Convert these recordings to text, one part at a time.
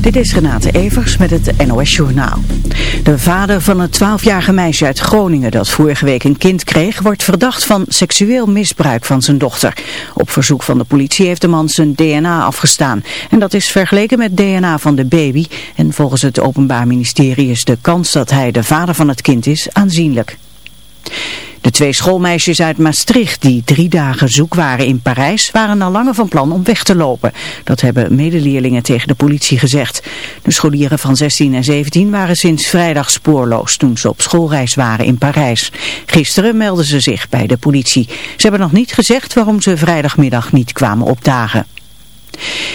Dit is Renate Evers met het NOS Journaal. De vader van het 12-jarige meisje uit Groningen dat vorige week een kind kreeg... wordt verdacht van seksueel misbruik van zijn dochter. Op verzoek van de politie heeft de man zijn DNA afgestaan. En dat is vergeleken met DNA van de baby. En volgens het Openbaar Ministerie is de kans dat hij de vader van het kind is aanzienlijk. De twee schoolmeisjes uit Maastricht die drie dagen zoek waren in Parijs waren al lange van plan om weg te lopen. Dat hebben medeleerlingen tegen de politie gezegd. De scholieren van 16 en 17 waren sinds vrijdag spoorloos toen ze op schoolreis waren in Parijs. Gisteren melden ze zich bij de politie. Ze hebben nog niet gezegd waarom ze vrijdagmiddag niet kwamen opdagen.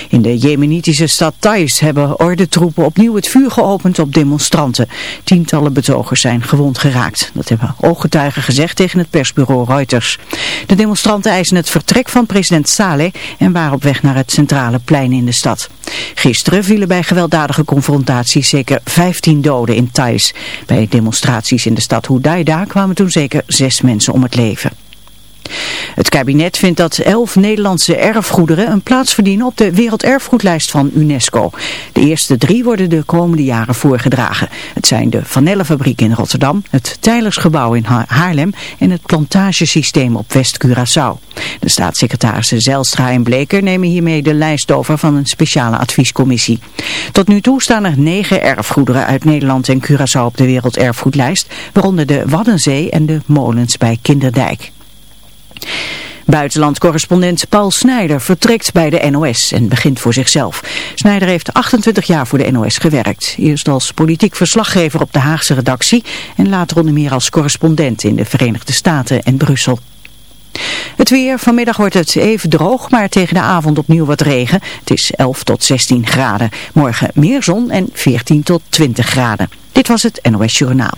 In de jemenitische stad Thais hebben ordentroepen opnieuw het vuur geopend op demonstranten. Tientallen betogers zijn gewond geraakt. Dat hebben ooggetuigen gezegd tegen het persbureau Reuters. De demonstranten eisen het vertrek van president Saleh en waren op weg naar het centrale plein in de stad. Gisteren vielen bij gewelddadige confrontaties zeker 15 doden in Thais. Bij demonstraties in de stad Hudaida kwamen toen zeker zes mensen om het leven. Het kabinet vindt dat elf Nederlandse erfgoederen een plaats verdienen op de werelderfgoedlijst van UNESCO. De eerste drie worden de komende jaren voorgedragen. Het zijn de Vanellenfabriek in Rotterdam, het Tijlersgebouw in Haarlem en het plantagesysteem op West-Curaçao. De staatssecretarissen Zelstra en Bleker nemen hiermee de lijst over van een speciale adviescommissie. Tot nu toe staan er negen erfgoederen uit Nederland en Curaçao op de werelderfgoedlijst, waaronder de Waddenzee en de molens bij Kinderdijk. Buitenlandcorrespondent Paul Snijder vertrekt bij de NOS en begint voor zichzelf. Snijder heeft 28 jaar voor de NOS gewerkt. Eerst als politiek verslaggever op de Haagse redactie en later onder meer als correspondent in de Verenigde Staten en Brussel. Het weer, vanmiddag wordt het even droog, maar tegen de avond opnieuw wat regen. Het is 11 tot 16 graden. Morgen meer zon en 14 tot 20 graden. Dit was het NOS Journaal.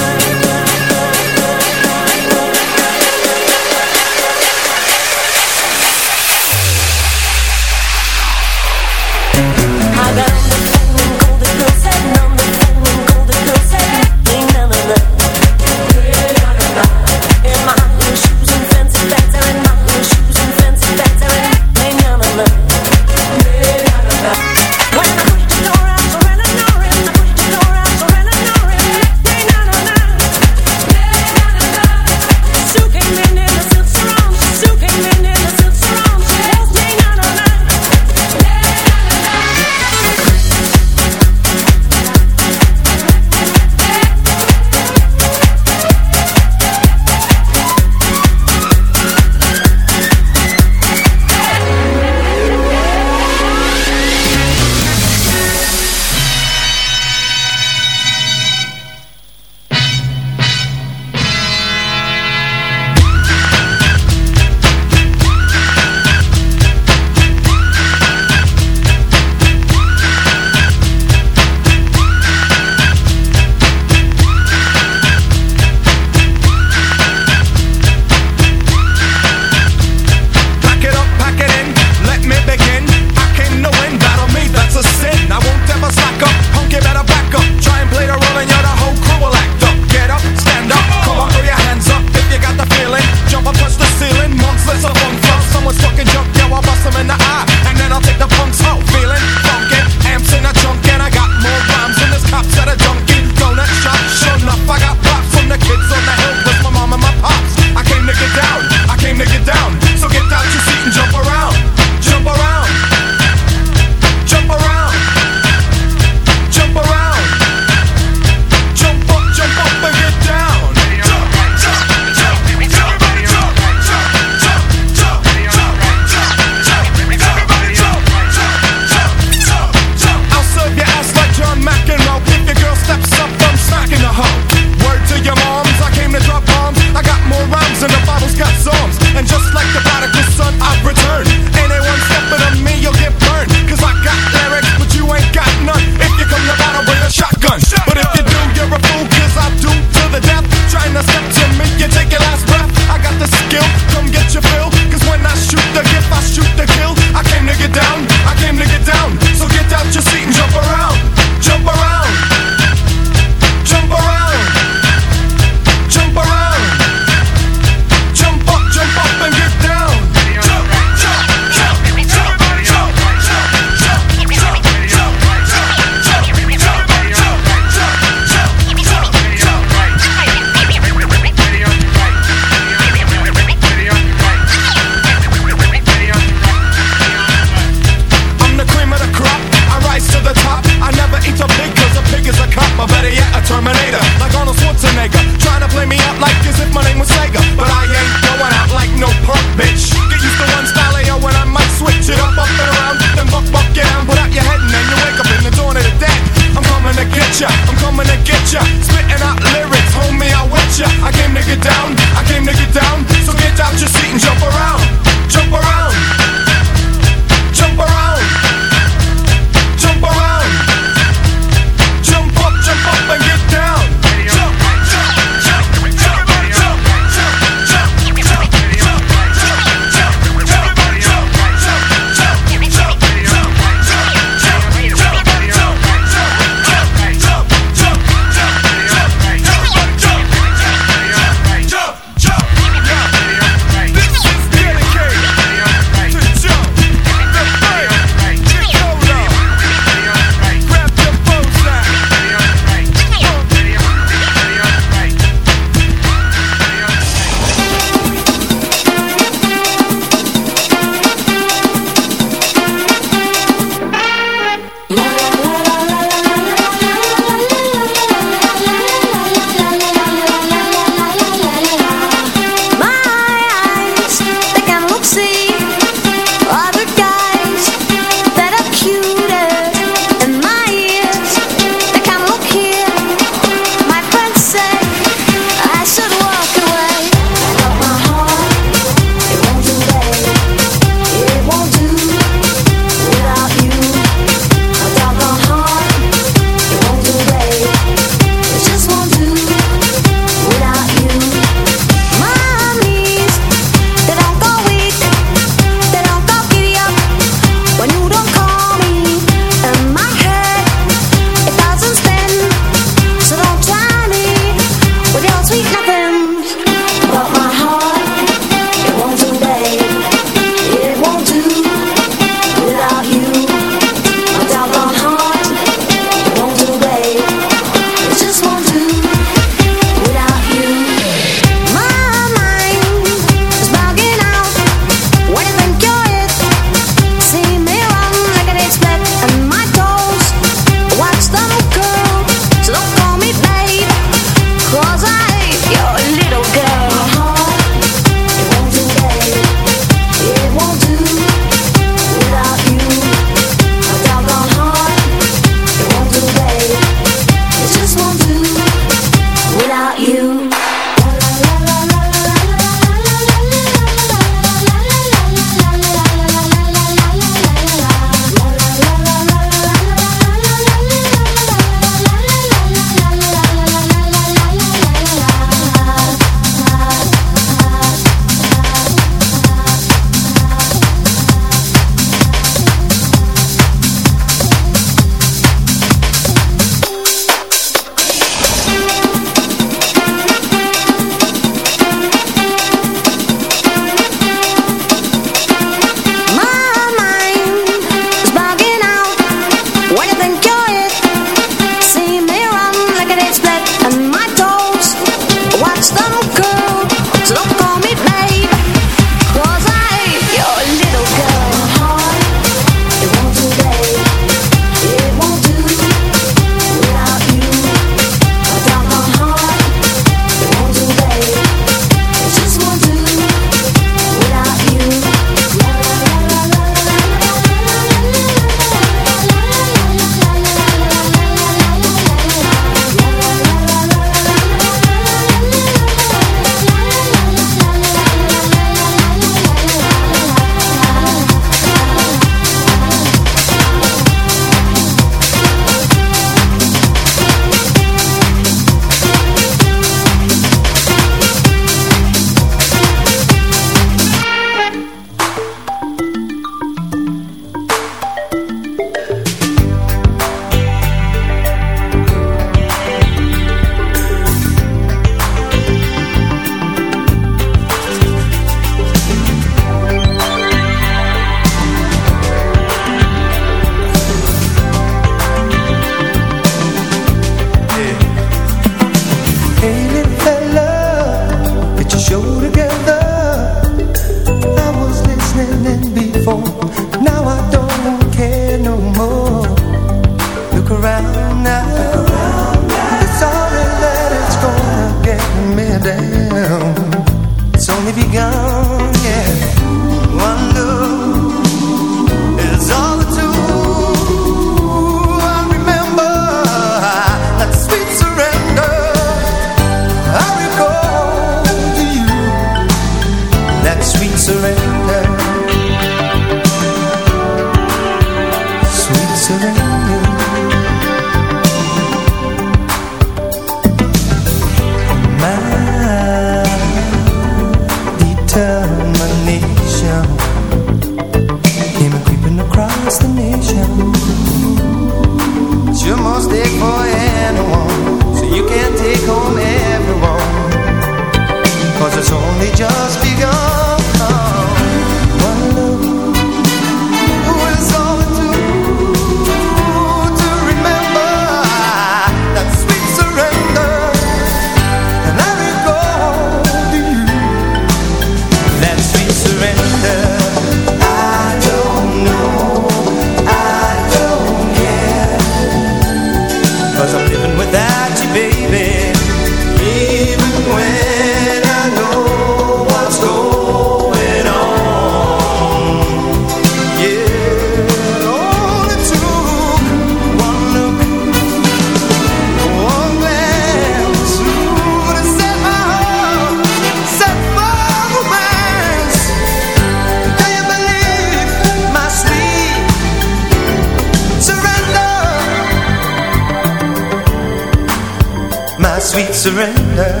surrender.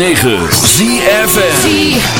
106.9 ZFM